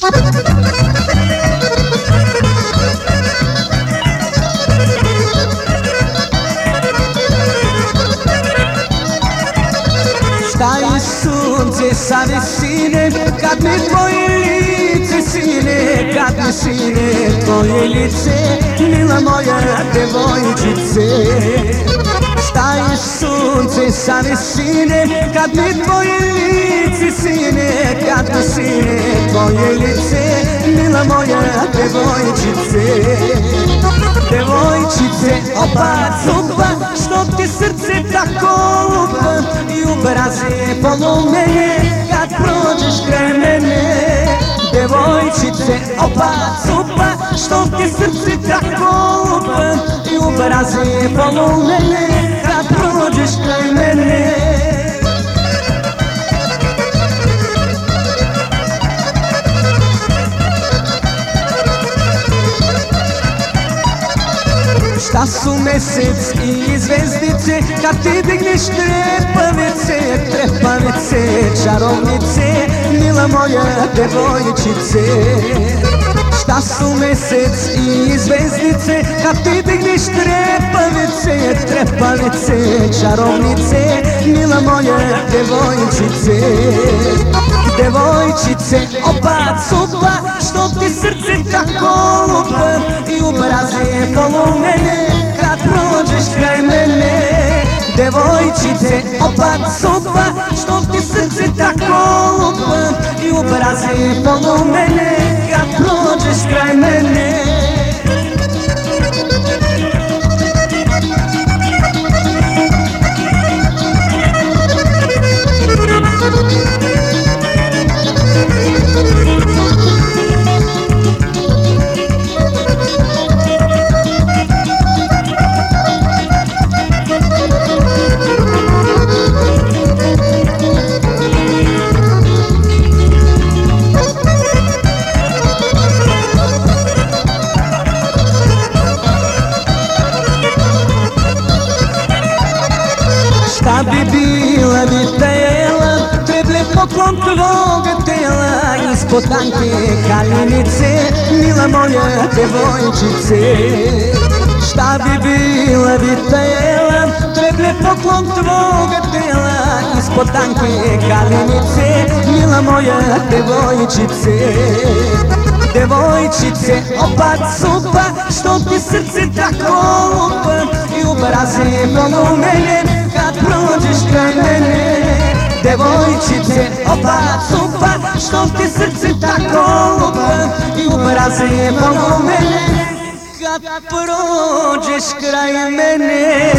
Staj sunce sa visine Kad mi tvoje lice sine Kad mi sine tvoje lice Mila moja devojčice Staj sunce sa visine Kad mi tvoje lice sine Kad mi sine tvoje lice Mila moja devojčice. Devojčice, oba zuba Što ti srce tako lupa I obraz je polumene Kad prođeš kraj mene. Devojčice, oba zuba Što ti srce tako lupa I obraz je polumene Šta su mesec i zvezdice? Kad ti digneš trepavice Trepavice, čarovnice Mila moja devojčice. Šta su mesec i zvezdice? Kad ti digneš trepavice Trepavice, čarovnice Mila moja devojčice. Devojčice, oba cupa Što ti srce tako lupa I obraz je polumene Kad Девойчите, опак супа, що ти сърце така лупа и образи е пълно мене. Šta bi bila bi tela Treble poklon tvoga tela Ispod tanke kaljenice Mila moja devojčice. Šta bi bila bi tela Treble poklon tvoga tela Ispod tanke kaljenice Mila moja devojčice. Devojčice, oba cupa Što ti srce tako lupa I obraz je polumene Devojčice, oba cupa Što ti srce tako lupa I obraz je polumene Kad prođeš kraj mene